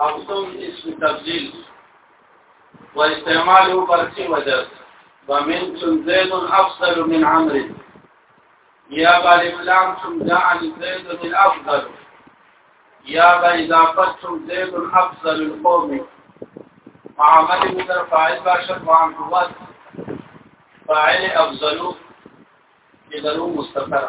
اقسم اسم تبدیل و استعماله پر سی وجد ومن چون زید افضل من عمر یا بالف لام چون جعل زید من افضل یا با اضافت چون زید افضل القوم معامل مدر فاعل باشد وعن قوت فاعل افضلو لغنو مستقر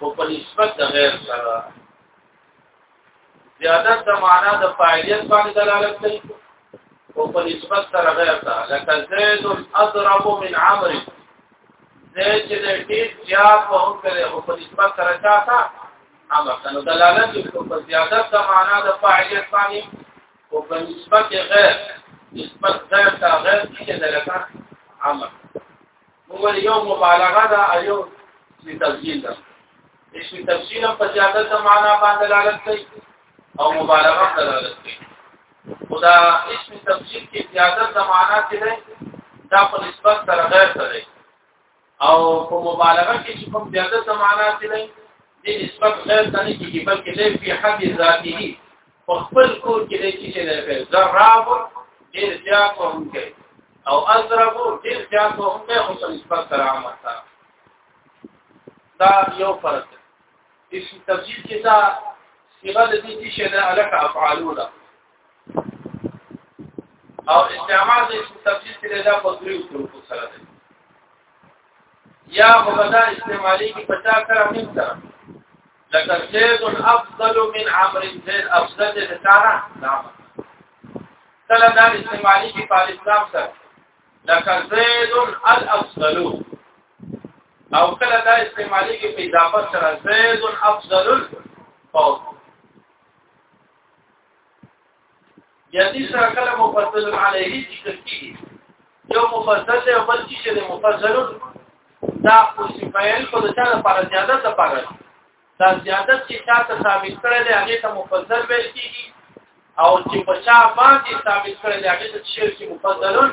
او په نسبت د غیر سره زیادت د معنا د فاعلیت باندې دلالت کوي او په نسبت سره غیر ته لکه زید اضرب من عمر زید چې د ډیر زیات په هم کړي او په نسبت سره چاته عمر نو دلالت کوي په زیادت د معنا د فاعلیت باندې او په نسبت غیر نسبت غیر ته غیر کې دلالت عمر هو یو مبالغه ده ایو چې تفصیل ده اسم تفصیل په زیادت معنا باندې دلالت کوي او مبالغه دلالت کوي خدا اسم تفصیل کې زیادت معنا څه ده دا په نسبت سره غیر سره او په مبالغه کې چې کوم زیادت معنا څه ده د نسبت غیر سره کې بلکې له په حد ذاتی په خپل کور کې دی چې نه کوي زراب ډیر زیات وهم کوي او ازرب ډیر زیات وهم کوي خو نسبت سره عامه دا یو فرق دی اسم تفصیل کې دا صيغه د دې چې نه الک افعالونه او استعمال د اسم تفصیل کې دا په دریو طرقو سره دی یا مبدا استعمالي کې پچا کرا مینځه لکه زید افضل من عمرو زید افضل دې تعالی نام کله دا استعمالي کې په اسلام سره لکه زید الافضل او کله دا استعمالي کې په اضافه سره زید افضل فوق یعنی سره کله مفصل علیه ذکر کیږي یو مفصل دی بل چې دی مفصل دا خو سفایل په دغه لپاره زیادت لپاره دا زیادت چې تاسو ثابت کړی دی هغه ته مفصل ویل کیږي او چې په چا باندې ثابت کړی دی هغه ته شرک مفصل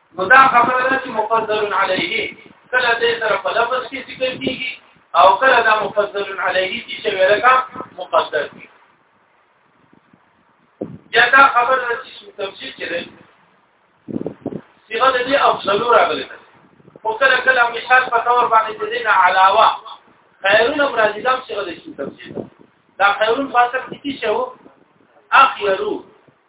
نو دا خبره ده چې مفضل علیه کله دې سره په لفظ کې ذکر کیږي او کله دا مفضل علیه چې ورکا مقدر دي یا دا خبره ده چې تفصیل کې ده صيغه دې افضل راغلي ده او کله کله مثال په تور باندې دې نه علاوه خیرون مرادی دا صيغه دې تفصیل ده دا خیرون فاصله کې څه وو اخیرو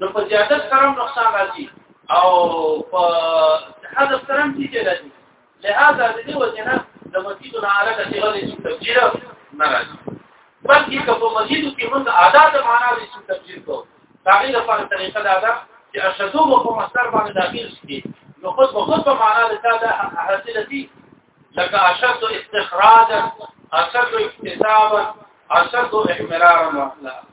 نو په زیادت سره نقصان راځي او په حذف سره هم چې راځي لہذا د دې وجنه د مسجد نه اعلی د صيغه د تفجیر نه راځي بلکې که په مسجد کې موږ ادا د معنا د تفجیر کو هغه د پر طریقه دا ده چې اشهدو په مصدر باندې داخل شي نو خود په خود په معنا د تا ده حاصله دي لکه اشهد استخراجا اشهد اكتسابا اشهد احمرارا واخلاقا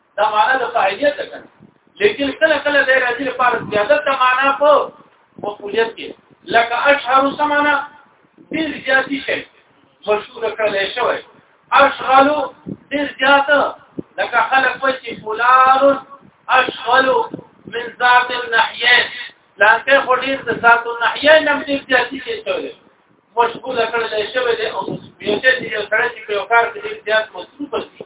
دا معنا د فاعلیت ده کنه لیکن کله کله د راځي لپاره زیادت د معنا په مفعولیت کې لکه اشهر سمانا ډیر زیاتی شي مشهور کړل شوی اشغل ډیر زیات لکه خلک وایي چې فلان اشغل من ذات الناحيه لکه خو ډیر د ذات الناحيه نم ډیر زیاتی شي مشغول کړل شوی دی او مسؤلیت یې سره چې یو کار کې ډیر زیات مصروف دي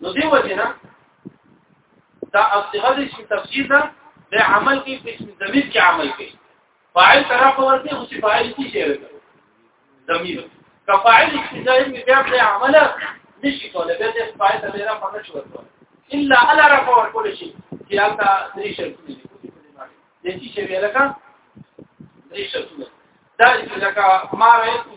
نو دی وجنا دا اصطلاح د اسم تفسیر ده د عمل کې په اسم ضمیر کې عمل کوي فاعل طرف ورته خو چې فاعل څه شي راځي ضمیر که فاعل اسم ضمیر کې بیا په عمل نشي کولای به د فاعل ته نه پنه شو ورته الا الا رف ورکول شي چې هغه درې شرط دي د چې شی ویل کا درې شرط دا چې لکه ما راځي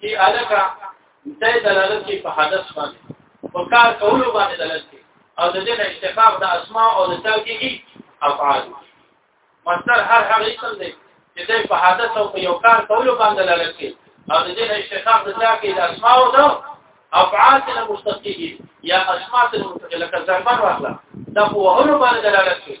چې الکه دای دلالت کوي په حدث باندې په کار کولو باندې دلالت کوي او د دې اشتقاق د اسماء او د تل کېږي افعال مصدر هر هغه اسم دی چې دای په حدث او په یو کار کولو باندې دلالت کوي او د دې اشتقاق د تل کې د اسماء او د افعال ته مستقیږي یا اسماء ته مستقیږي لکه ضربان واخلا دا په وهلو باندې دلالت کوي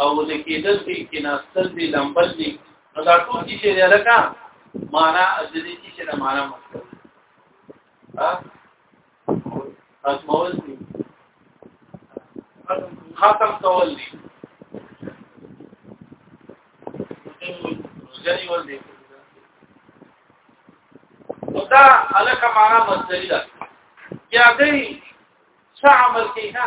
او د کېدل دي کې ناستل دي لمبل دي نو دا ټول چې شي لکه معنا ازلي چې شي معنا مطلب ها اسمول دي ختم کول دي ځنی ول دي دا الکه معنا مصدری ده یا دې څه عمل کوي نه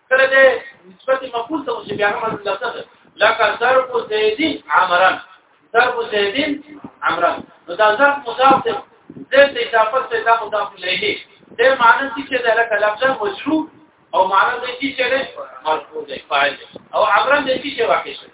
کله دې نسبت مقبول ته چې بیا هم لفظ لکه ضرب زیدین عمران ضرب زیدین عمران نو دا ضرب مضاف دی زید د اضافه ته دا مضاف الیه دې معنی چې دا لکه لفظ مجرور او معنی دې چې مرفوع دی فاعل او عمران دې چې واقع شوی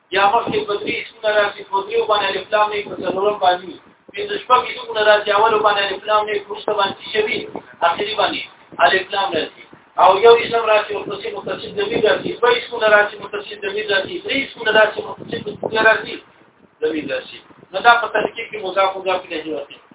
یا مخکې په دې څونه راځي په دې باندې الف لام نه په څلورم باندې پنځه شپږ څونه راځي اول باندې الف لام نه پرسته باندې شوی اخري باندې الف لام راځي او یو اسم راځي او پسې متصل دمي راځي په څونه راځي متصل دمي راځي درې څونه راځي متصل دمي راځي دمي راځي نو دا په ترکیب کې مضاف مضاف نه جوړه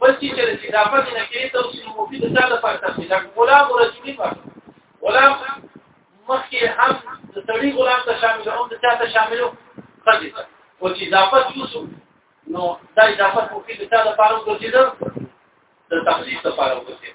بلکې چې د اضافه نه کې ته اوس مفید د ځاله پر تفصیل غلام رجلی پر غلام مخکې هم د سړي غلام ته شامل او د چا ته شامل خدي او چې اضافه شو نو دا اضافه مفید د ځاله پر ورته د تفصیل لپاره ورته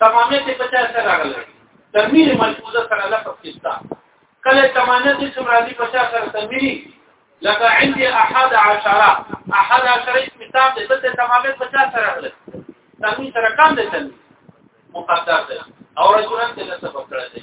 تمامه ته پچا سره راغله تنویر ملحوظه سره لفظ کیستا کله تمامه ته سم راځي پچا سره تنویری لکه عندي احد عشره احد عشره اسم تام ده بس تمامه پچا سره راغله تنویر سره کم ده تنویر مقدر ده او رجلان ته سبب کړی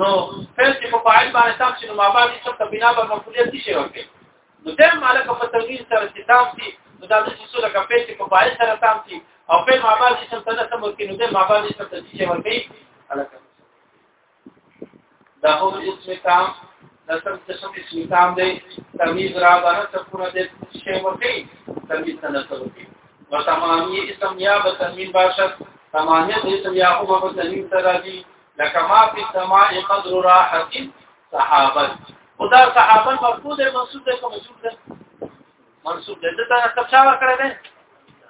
نو فعل کې په فاعل باندې تام شي نو ما باندې څه په بنا پر مفعولیت دي شي ورکړي نو دا مالک په تنوین سره چې تام شي نو دا د څه له کپې چې په فاعل سره تام شي او په ما باندې څه څه نه سم ورکړي نو دا ما باندې څه څه شي ورکړي الکه دا هو اسم تام دا سم څه سم اسم تام دی تمیز را باندې څه پوره دې شی ورکړي تمیز نه څه ورکړي و تمامی اسم یا به تنوین باشد تمامیت اسم یا خو به تنوین سره دی لکه ما فی السماء قدر راحت صحابت خدا صحابت مفقود منصوب ده کوم منصوب ده منصوب ده دا تاسو چا ورکړی ده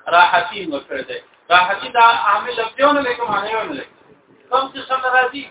راحتی ورکړی ده راحتی دا عامل لفظونه لیکم معنی ونه لیکم کوم څه سره راځي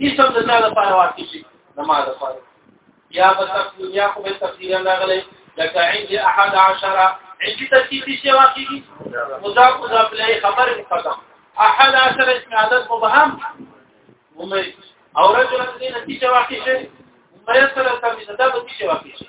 هیڅ هم د ځان لپاره واقع شي د ما لپاره یا په تفصیل یا خو به تفصیل نه غلې لکه عند 11 عند ترتیب شي واقعي مضاف مضاف له خبر مقدم 11 اسم عدد مبهم ومي او رجل دې نتیجه واقع شي مې سره ترتیب ده به نتیجه واقع شي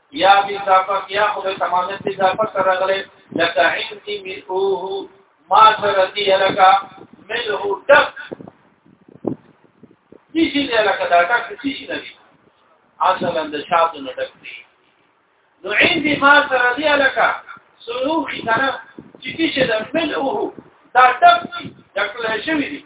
یا بی اضافه یا خو به تمامیت بی اضافه سره غلې لکه عندي ملؤه ما سره دی لکه ملؤه دک دي چې لکه دا ټک څه شي نه دي اصلا د شاتو نه ډک دي نو عندي ما سره دی لکه سلوخي کنه چې چې د ملؤه دا ټک ډک لای شوی دی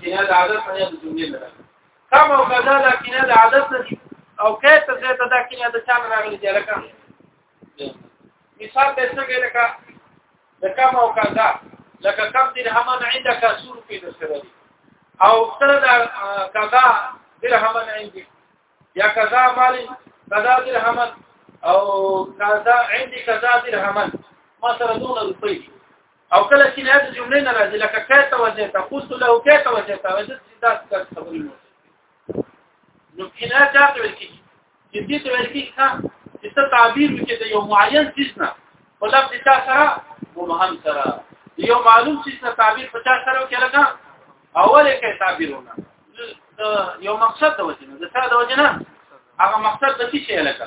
کینه د عادت نه د جملې نه کم او کذا د کینه د عادت نه دي او کله ته زه ته د کینه د چا نه راغلي دی لکه مثال به څنګه لکه د کم او کذا لکه کم درهم عندك سور په دسره دي او سره د کذا درهم عندك یا کذا مال کذا درهم او کذا عندي کذا درهم ما سره دون روپي او کله چې نه د جملې نه راځي لکه کایته وځي تاسو له کایته وځي تاسو د دا خبرې مو نو کله دا ویل کی چې دې ته ویل کی ښه چې ته تعبیر وکړي د یو معین چیز نه په لفظ تا سره مبهم سره یو معلوم چیز نه تعبیر په تا سره وکړي لکه اوله کې تعبیرونه یو مقصد د وجنه د سره د وجنه هغه مقصد د څه شي لکه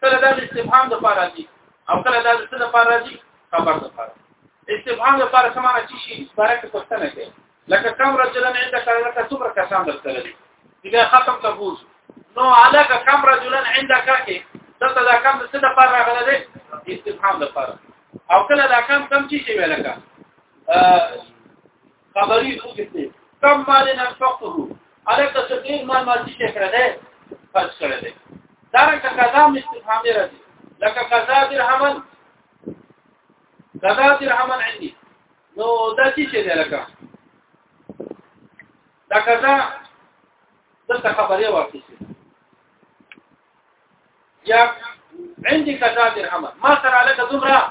کله دا د استفهام د پاره راځي او کله دا د څه د پاره راځي خبر د پاره استفهام د پاره سمانه چی شي سره کې پښتنه کې لکه کم رجلن عندك لکه څومره کسان درته لري دا ختم تبوز نو علاقه کم رجلن عندك کې دلته دا کم د څه د پاره راغله ده استفهام د پاره او کله دا کم کم چی شي ولکه خبري سو کتنه کم مال نه فقره الک د څه مال مال چې کړه ده خرج کړه ده دا رنګه قضا مستفهام راځي لکه قضا درهمن قضا درهمن عندي نو دا چې څه ده لکه دا قضا دلته خبري ورته یا عندي قضا درهمن ما سره لکه زمره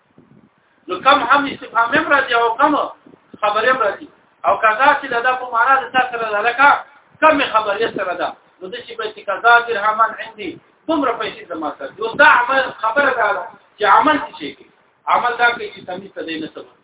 نو کم هم استفهام هم راځي او کم خبر هم راځي او کذا چې دا په معنا د تاسو سره لکه کم خبر یې سره ده نو د شي په کذا درهمن عندي دومره پیسې زما سره یو دا عمل خبره ده چې عمل څه شي عمل دا کوي چې تمیز ته نه سبب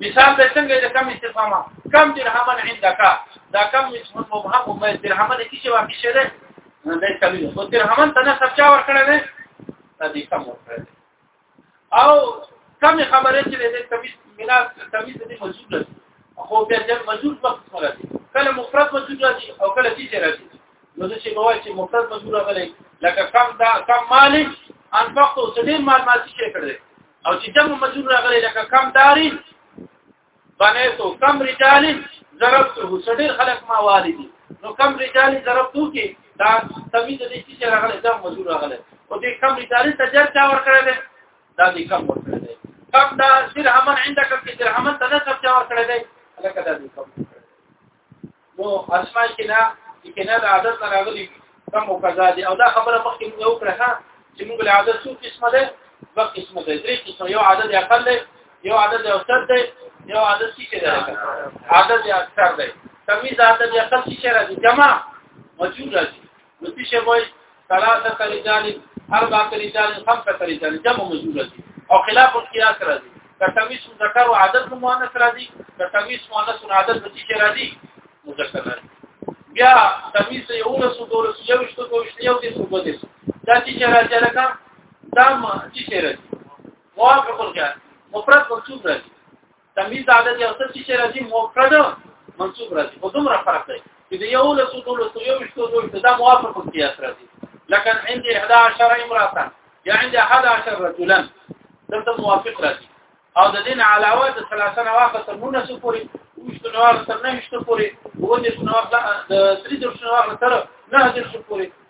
مثال د څنګه د کم استفهام کم درهمن عندك دا کم اسم مبهم او درهمن کی شي واقع شه ده دا کمی او درهمن تنه سبچا ور کړل نه دا دې کم ور کړل او کم خبره چې د تمیز بنا تمیز دې موجود نه خو بیا د موجود په څه راځي کله مفرد موجود راځي او کله دې راځي نو چې بوای چې مفرد موجود راغلی لکه کم دا کم مالک انفقت او سدي مال مال شي کړل او چې جمع مجرور راغلی لکه کم داري بنیتو کم رجال ضربته سړي خلق ما والدي نو کم رجال ضربته کې دا تمیز دې چې راغلی جمع مجرور راغلی او دې کم رجال ته جر چا ور کړل دا دې کم ور کړل کم دا درهمن عندك کې درهمن ته نسب چا ور کړل لکه دا دې کم نو اسماء کې نه کې نه د عادت نه راغلي کم او قضا دي او دا خبره مخکې موږ یو کړه چې موږ له عادت څو قسمه ده دوه قسمه ده درې قسمه یو عادت اقل ده یو عادت اوسط ده یو عادت څه ده عادت اکثر ده تمیز عادت اقل څه راځي جمع موجود راځي نو څه شی وای ثلاثه رجال اربعه رجال خمسه رجال جمع مجهوله دي او خلاف القياس راځي کتمیس مذکر او عدد مؤنث راځي کتمیس مؤنث او عدد به څه راځي مذکر راځي بیا تمیس یو له سو دوه سو یو شته دوه شته یو دې سو بده دا چې راځي لکه دا ما چې راځي موافق القياس مفرد مقصود راځي تمیز عدد یو څه چې راځي مفرد منصوب راځي خو دومره فرق دی چې د یو له څو ټولو څو یو شتو دوی ته دا موافق قیاس راځي لکه عند 11 امراه یا عند 11 رجلا دلته موافق راځي او د دین علاوه د 30 نواخه تر 19 پورې وشتو نواخه تر 9 پورې وونه نواخه د 30 نواخه تر 9 پورې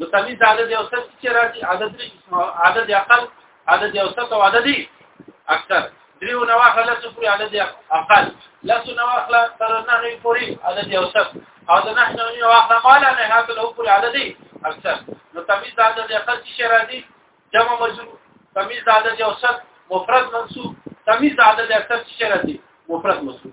نو تمیز عدد یو څه چې راځي عدد لري عدد اقل عدد یو څه او عدد اکثر دریو نواخه لسو پورې عدد اقل لسو نواخه تر نه نه پورې عدد یو څه او د نه نه نواخه مالا نه هغه له پورې عدد اکثر نو تمیز عدد اقل چې راځي جمع مجرور تمیز عدد یو څه مفرد منصوب تمیز عدد اکثر چې راځي مفرد منصوب